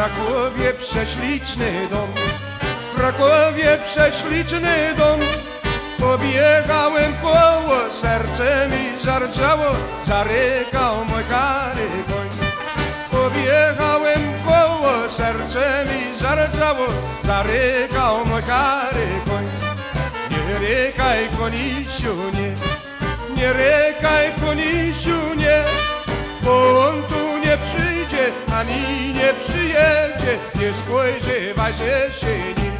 Krakowie prześliczny dom, Krakowie prześliczny dom. Pobiegałem w koło, serce mi zarżało, zarykał mój kary koń. Pobiegałem w koło, serce mi zarżało, zarykał mój kary koń. Nie rykaj konisiu, przyjdzie, ani nie przyjedzie, nie spojrzywaj, że się nie.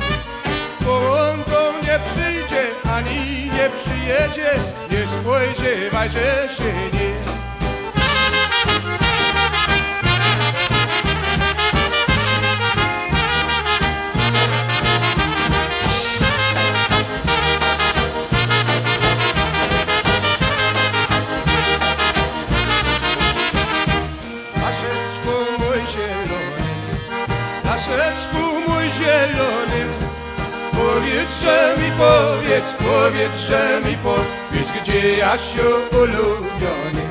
Bo on tu nie przyjdzie, ani nie przyjedzie, nie spojrzywaj, że się nie. Zielony, laseczku mój zielony, powietrze mi powiedz, powietrze mi powiedz, gdzie Jasiu ulubiony.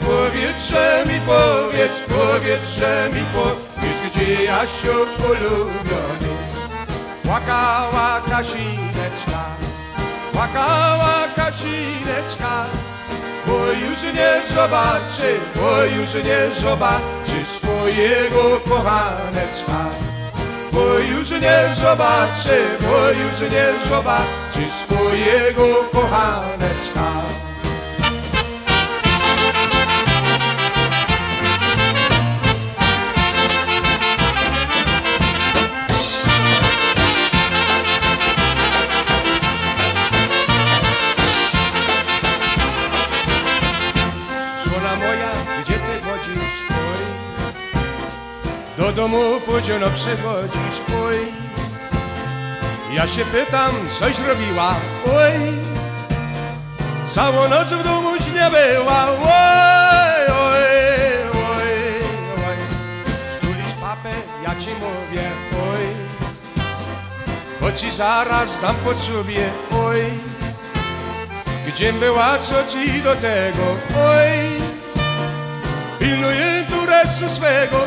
Powietrze mi powiedz, powietrze mi powiedz, gdzie Jasiu ulubiony. Płakała Kasineczka, płakała Kasineczka, już nie zobaczy, bo już nie zobaczy swojego kochaneczka. Bo już nie zobaczy, bo już nie zobaczy swojego kochaneczka. Do domu późno przychodzisz, oj. Ja się pytam, coś robiła, oj. Całą noc w domu nie była, oj, oj, oj, oj. Sztulisz papę, ja ci mówię, oj. Bo ci zaraz dam po czubie, oj. Gdziem była, co ci do tego, oj Pilnuję interesu swego,